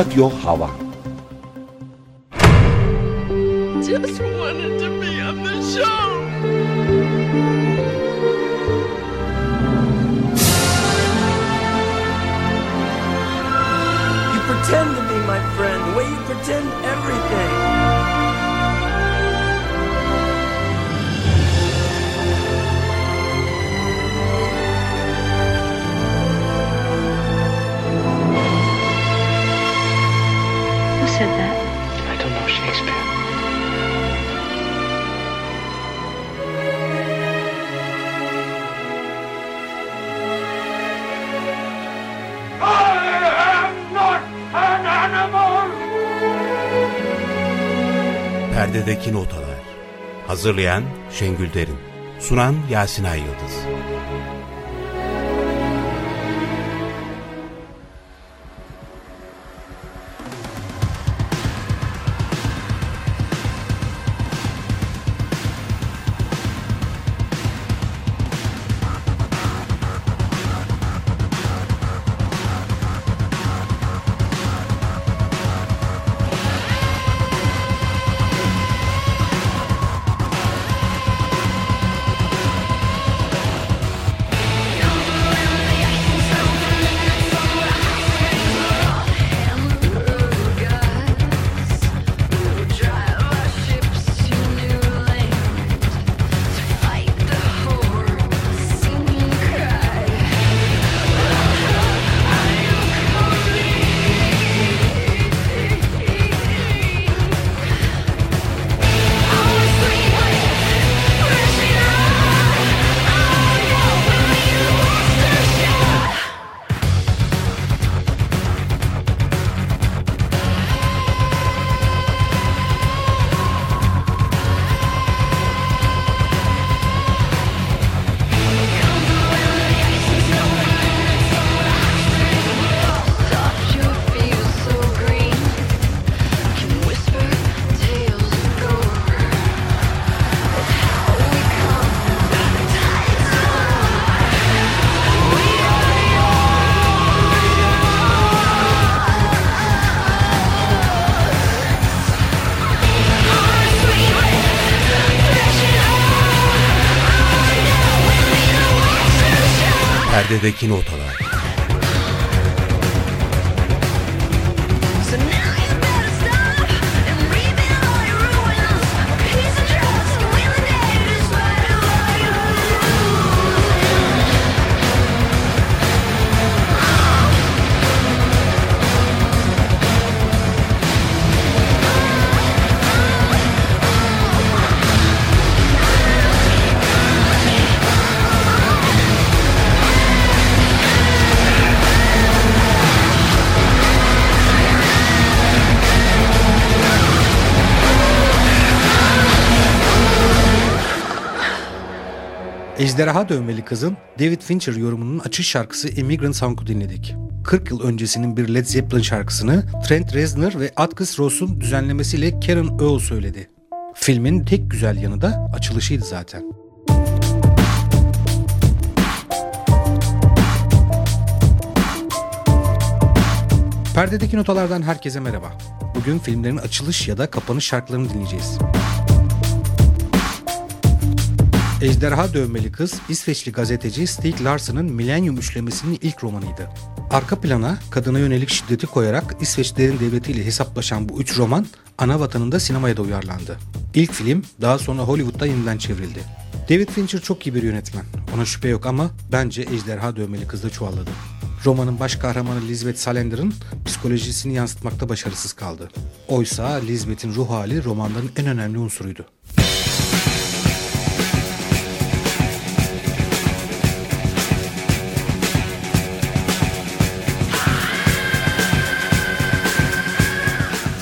Radyo Hava Just wanted to be on the show. You pretend to be my friend, the way you pretend everything. Perdedeki notalar. Hazırlayan Şengül Derin. Sunan Yasin Ay Yıldız. Perdedeki notalar. So Ejderha Dövmeli Kız'ın David Fincher yorumunun açış şarkısı Immigrant Song'u dinledik. 40 yıl öncesinin bir Led Zeppelin şarkısını Trent Reznor ve Atticus Ross'un düzenlemesiyle Karen Earl söyledi. Filmin tek güzel yanı da açılışıydı zaten. Perdedeki notalardan herkese merhaba. Bugün filmlerin açılış ya da kapanış şarkılarını dinleyeceğiz. Ejderha Dövmeli Kız, İsveçli gazeteci Stieg Larsson'ın Millennium üçlemesinin ilk romanıydı. Arka plana kadına yönelik şiddeti koyarak İsveçlerin devletiyle hesaplaşan bu üç roman ana vatanında sinemaya da uyarlandı. İlk film daha sonra Hollywood'da yeniden çevrildi. David Fincher çok iyi bir yönetmen. Ona şüphe yok ama bence Ejderha Dövmeli Kız'da çuvalladı. Romanın baş kahramanı Lisbeth Salender'ın psikolojisini yansıtmakta başarısız kaldı. Oysa Lisbeth'in ruh hali romanların en önemli unsuruydu.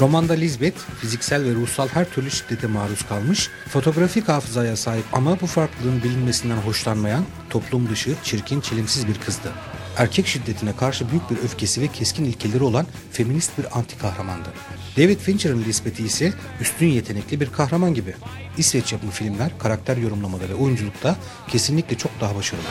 Romanda Lisbeth fiziksel ve ruhsal her türlü şiddete maruz kalmış, fotoğrafik hafızaya sahip ama bu farklılığın bilinmesinden hoşlanmayan, toplum dışı, çirkin, çelimsiz bir kızdı. Erkek şiddetine karşı büyük bir öfkesi ve keskin ilkeleri olan feminist bir anti kahramandı. David Fincher'ın Lisbeth'i ise üstün yetenekli bir kahraman gibi. İsveç yapımı filmler karakter yorumlamada ve oyunculukta kesinlikle çok daha başarılı.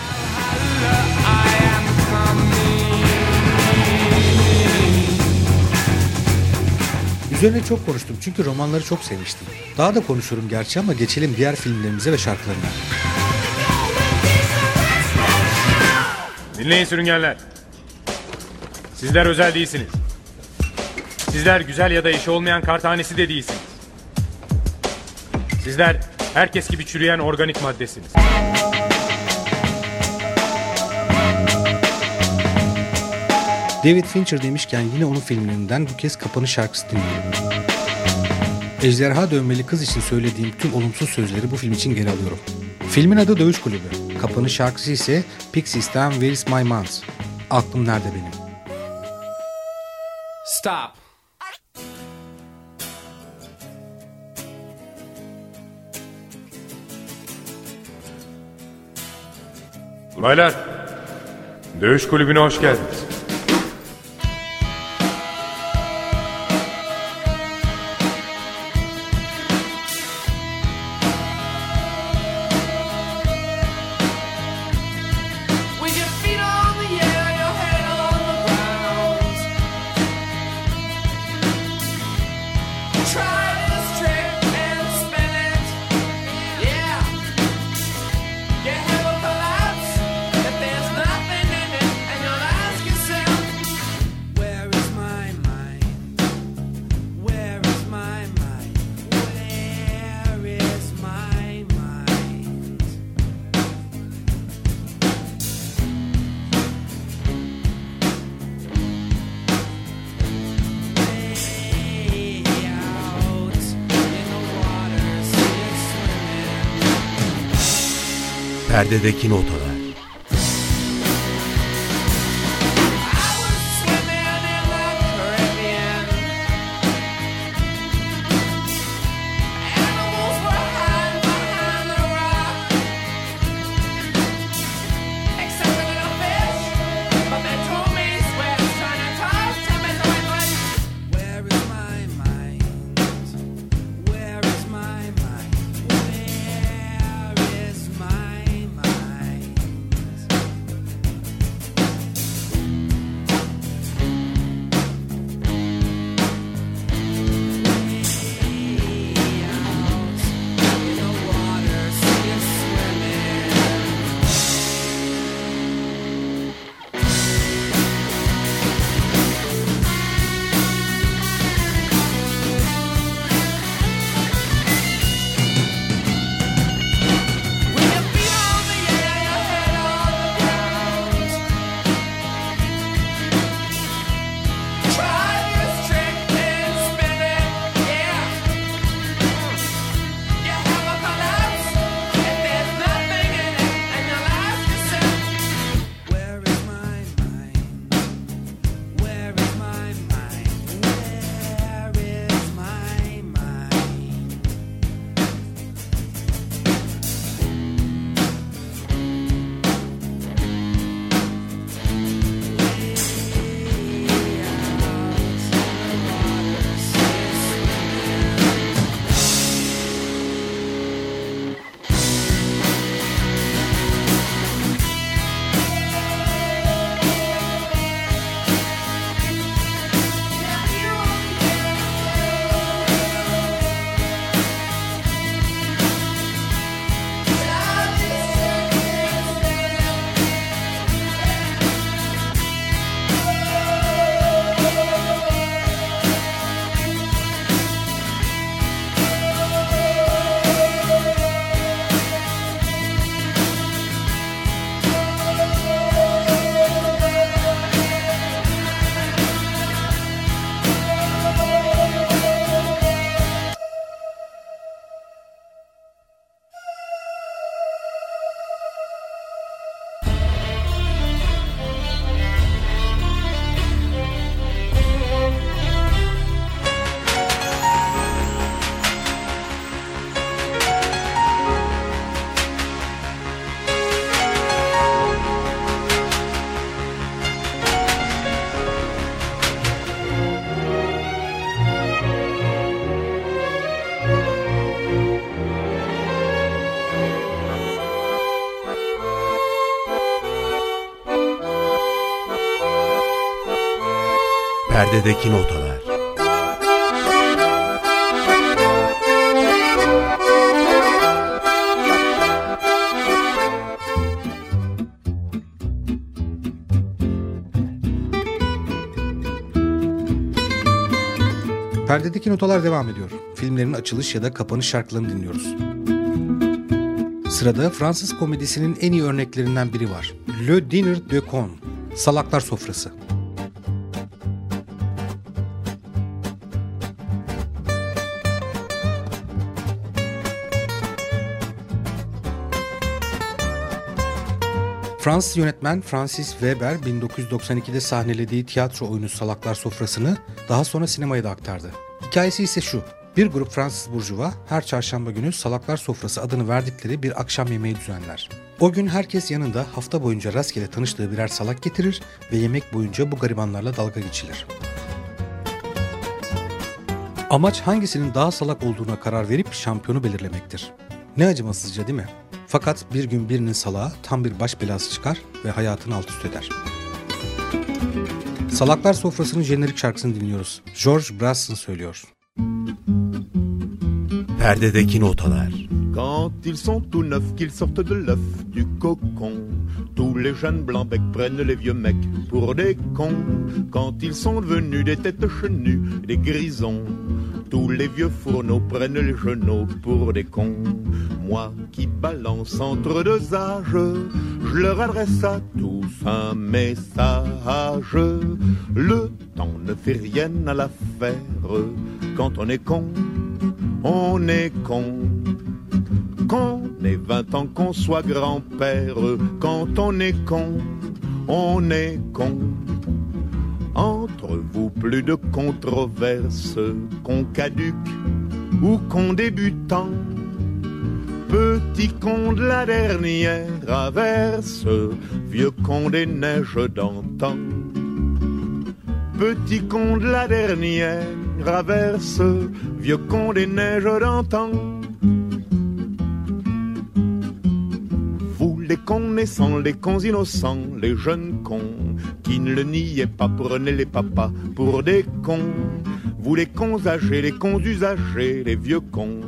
Üzerine çok konuştum çünkü romanları çok sevmiştim. Daha da konuşurum gerçi ama geçelim diğer filmlerimize ve şarkılarına. Dinleyin sürüngenler. Sizler özel değilsiniz. Sizler güzel ya da işi olmayan kar tanesi de değilsiniz. Sizler herkes gibi çürüyen organik maddesiniz. David Fincher demişken yine onun filmlerinden bu kez kapanış şarkısı dinleyelim. Ejderha dövmeli kız için söylediğim tüm olumsuz sözleri bu film için geri alıyorum. Filmin adı Dövüş Kulübü. Kapanış şarkısı ise Pixies'ten Where is my mind? Aklım nerede benim? Stop. Baylar, dövüş kulübüne hoş geldiniz. Perdedeki notalar. Perdedeki Notalar Perdedeki Notalar devam ediyor. Filmlerin açılış ya da kapanış şarkılarını dinliyoruz. Sırada Fransız komedisinin en iyi örneklerinden biri var. Le Dîner de Con, Salaklar Sofrası. Fransız yönetmen Francis Weber 1992'de sahnelediği tiyatro oyunu Salaklar Sofrası'nı daha sonra sinemaya da aktardı. Hikayesi ise şu. Bir grup Fransız burjuva her çarşamba günü Salaklar Sofrası adını verdikleri bir akşam yemeği düzenler. O gün herkes yanında hafta boyunca rastgele tanıştığı birer salak getirir ve yemek boyunca bu garibanlarla dalga geçilir. Amaç hangisinin daha salak olduğuna karar verip şampiyonu belirlemektir. Ne acımasızca değil mi? Fakat bir gün birinin salağı tam bir baş belası çıkar ve hayatını alt üst eder. Salaklar Sofrası'nın jenerik şarkısını dinliyoruz. George Brassens söylüyor. Perdedeki notalar. Quand ils sont tout neufs, qu'ils sortent de l'œuf du cocon. Tous les jeunes blancs becs prennent les vieux mecs pour des cons. Quand ils sont devenus des têtes chenues, des grisons. Tous les vieux fourneaux prennent les genoux pour des cons. Moi qui balance entre deux âges, je leur adresse à tous un message. Le temps ne fait rien à l'affaire. Quand on est con, on est con. Qu'on ait 20 ans, qu'on soit grand-père, quand on est con, on est con. Vous, plus de controverses, qu'on caduque ou qu'on débutant. Petit con de la dernière averse, vieux con des neiges d'antan. Petit con de la dernière averse, vieux con des neiges d'antan. Vous les cons naissants, les cons innocents, les jeunes cons qui ne le niaient pas, prenez les papas pour des cons. Vous les cons âgés, les cons usagés, les vieux cons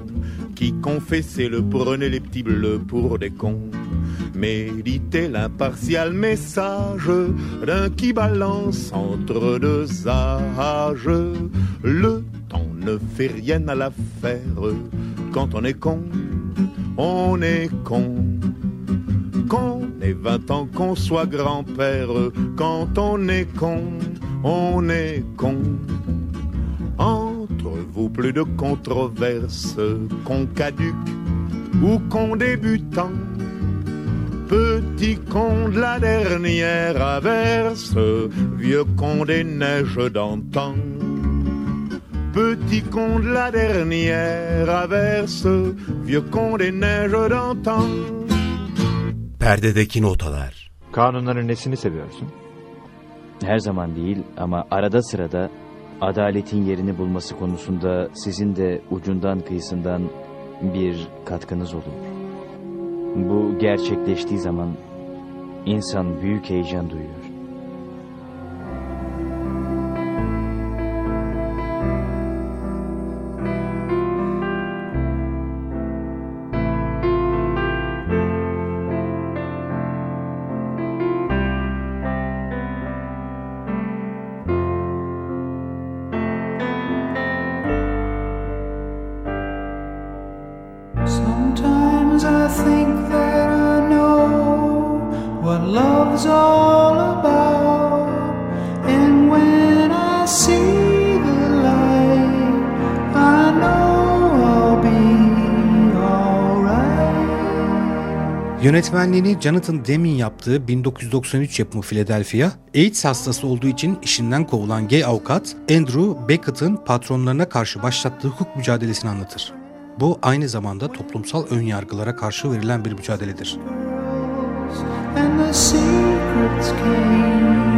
qui confessaient le prenez les petits bleus pour des cons. Méditez l'impartial message d'un qui balance entre deux âges. Le temps ne fait rien à l'affaire. Quand on est con, on est con. Qu'on ait 20 ans, qu'on soit grand-père. Quand on est con, on est con. Entre vous, plus de controverses, qu'on caduque ou qu'on débutant. Petit con de la dernière averse, vieux con des neiges d'antan. Petit con de la dernière averse, vieux con des neiges d'antan. Perdedeki notalar. Kanunların nesini seviyorsun? Her zaman değil ama arada sırada adaletin yerini bulması konusunda sizin de ucundan kıyısından bir katkınız olur. Bu gerçekleştiği zaman insan büyük heyecan duyuyor. Yönetmenliğini Jonathan Demme yaptığı 1993 yapımı Philadelphia, AIDS hastası olduğu için işinden kovulan gay avukat Andrew Beckett'ın patronlarına karşı başlattığı hukuk mücadelesini anlatır. Bu aynı zamanda toplumsal önyargılara karşı verilen bir mücadeledir. And the secrets came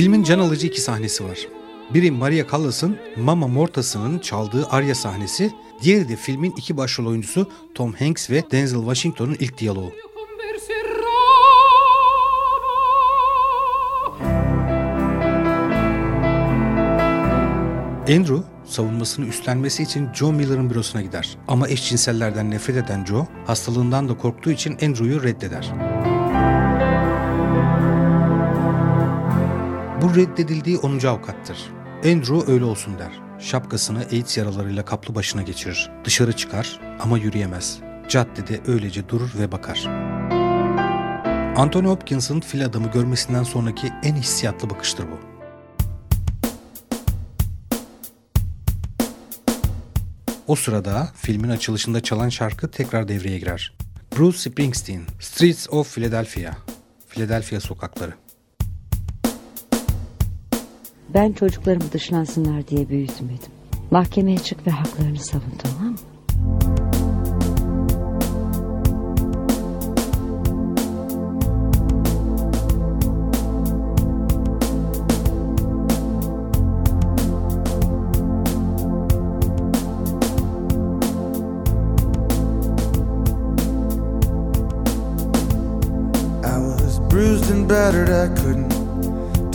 Filmin can alıcı iki sahnesi var. Biri Maria Callas'ın Mama Mortas'ının çaldığı Arya sahnesi, diğeri de filmin iki başrol oyuncusu Tom Hanks ve Denzel Washington'un ilk diyaloğu. Andrew, savunmasını üstlenmesi için Joe Miller'ın bürosuna gider. Ama eşcinsellerden nefret eden Joe, hastalığından da korktuğu için Andrew'yu reddeder. Bu reddedildiği 10. avukattır. Andrew öyle olsun der. Şapkasını AIDS yaralarıyla kaplı başına geçirir. Dışarı çıkar ama yürüyemez. Caddede öylece durur ve bakar. Anthony Hopkins'ın fil adamı görmesinden sonraki en hissiyatlı bakıştır bu. O sırada filmin açılışında çalan şarkı tekrar devreye girer. Bruce Springsteen, Streets of Philadelphia, Philadelphia sokakları. Ben çocuklarımı dışlansınlar diye büyütmedim. Mahkemeye çık ve haklarını savun tamam mı? I couldn't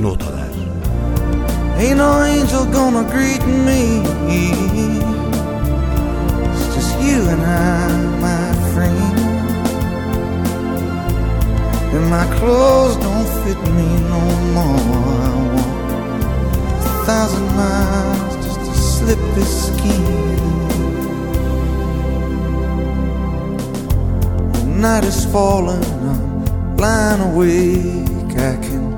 Notalar. Ain't no angel gonna greet me. It's just you and I, my friend. And my clothes don't fit me no more. I a thousand miles just to slip this skin. Night is falling, I'm lying awake. I can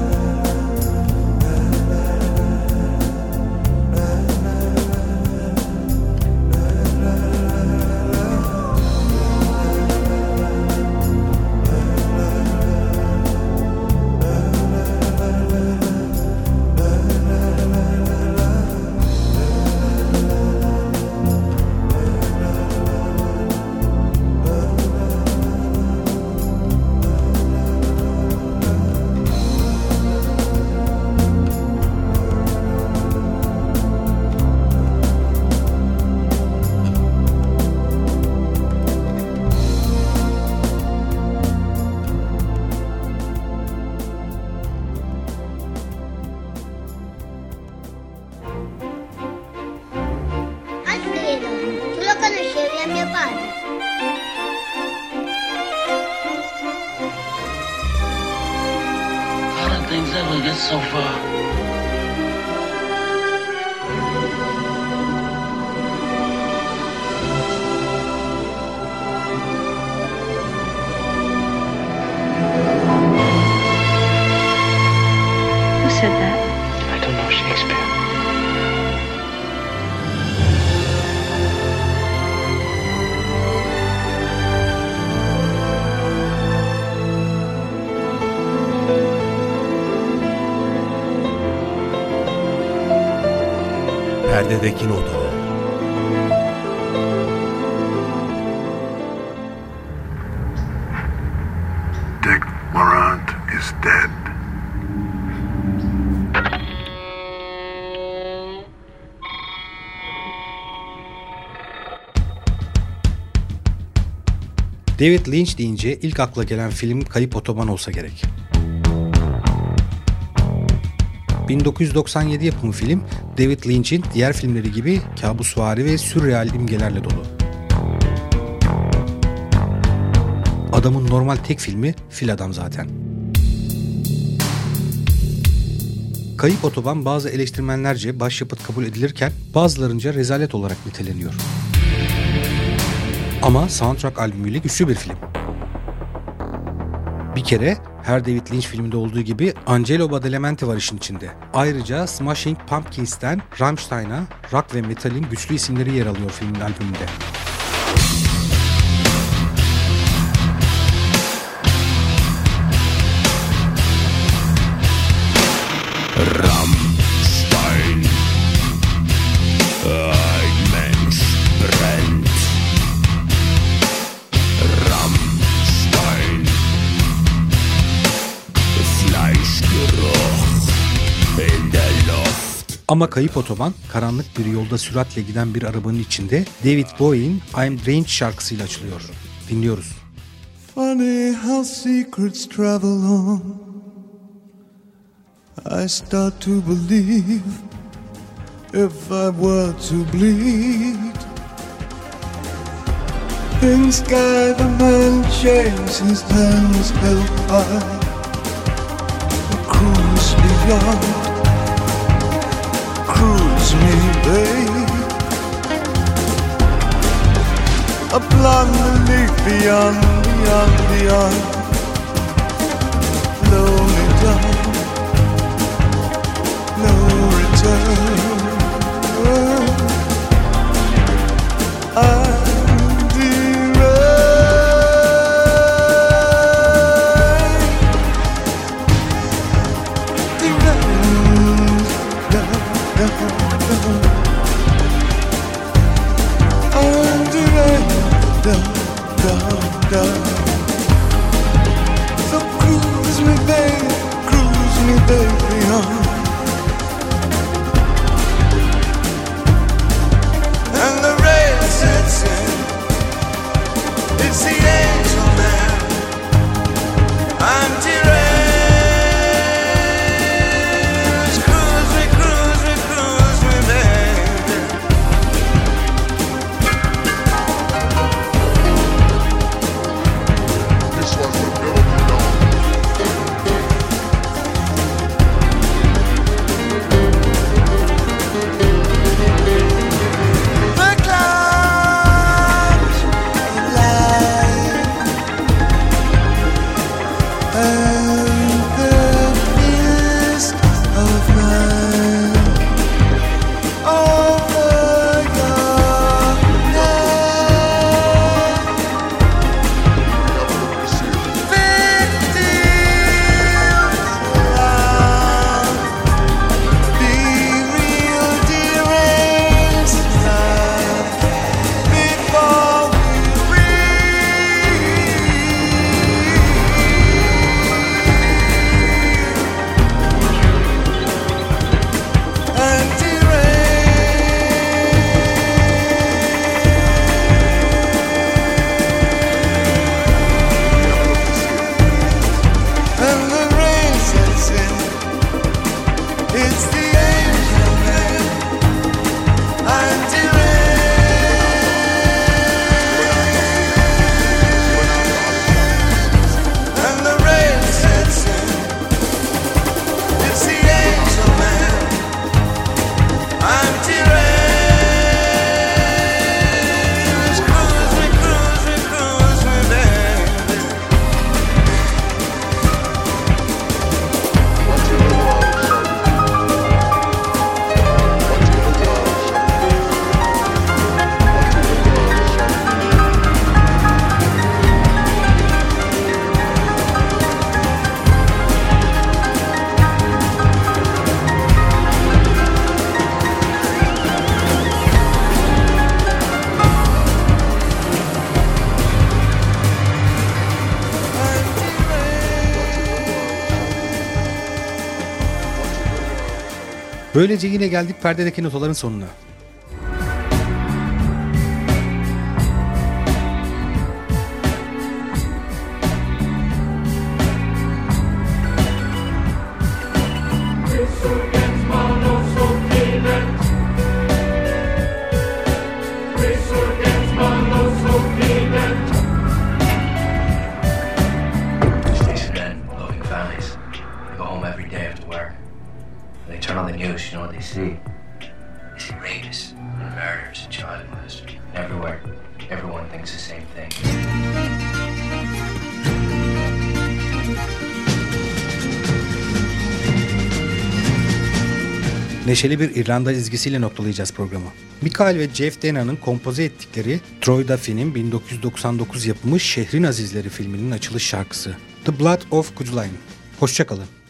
Perdedeki Notalar Dick Morant is dead. David Lynch deyince ilk akla gelen film Kayıp Otoban olsa gerek. 1997 yapımı film David Lynch'in diğer filmleri gibi kabusvari ve sürreal imgelerle dolu. Adamın normal tek filmi Fil Adam zaten. Kayıp Otoban bazı eleştirmenlerce başyapıt kabul edilirken bazılarınca rezalet olarak niteleniyor. Ama soundtrack albümüyle güçlü bir film. Bir kere her David Lynch filminde olduğu gibi Angelo Badalamenti var işin içinde. Ayrıca Smashing Pumpkins'ten Rammstein'a rock ve metalin güçlü isimleri yer alıyor filmin albümünde. Ama Kayıp Otoban karanlık bir yolda süratle giden bir arabanın içinde David Bowie'in I'm Strange şarkısıyla açılıyor. Dinliyoruz. Funny how secrets travel on. I start to believe if I were to bleed. In sky, the man shaves his hands held high. Cruise beyond, me, babe. A blonde leaf beyond, beyond, beyond. Böylece yine geldik perdedeki notaların sonuna. Molesters. Everywhere, everyone thinks the same thing. Neşeli bir İrlanda izgisiyle noktalayacağız programı. Mikael ve Jeff Dena'nın kompoze ettikleri Troy Duffy'nin 1999 yapımı Şehrin Azizleri filminin açılış şarkısı The Blood of Kujulay'ın. Hoşçakalın.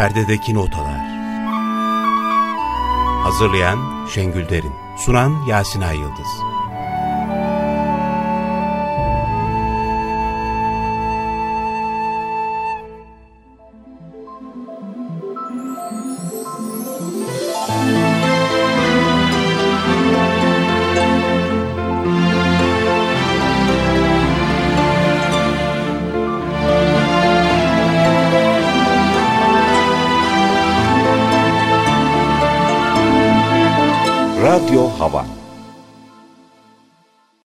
Perdedeki notalar. Hazırlayan Şengül Derin. Sunan Yasin Ay Yıldız.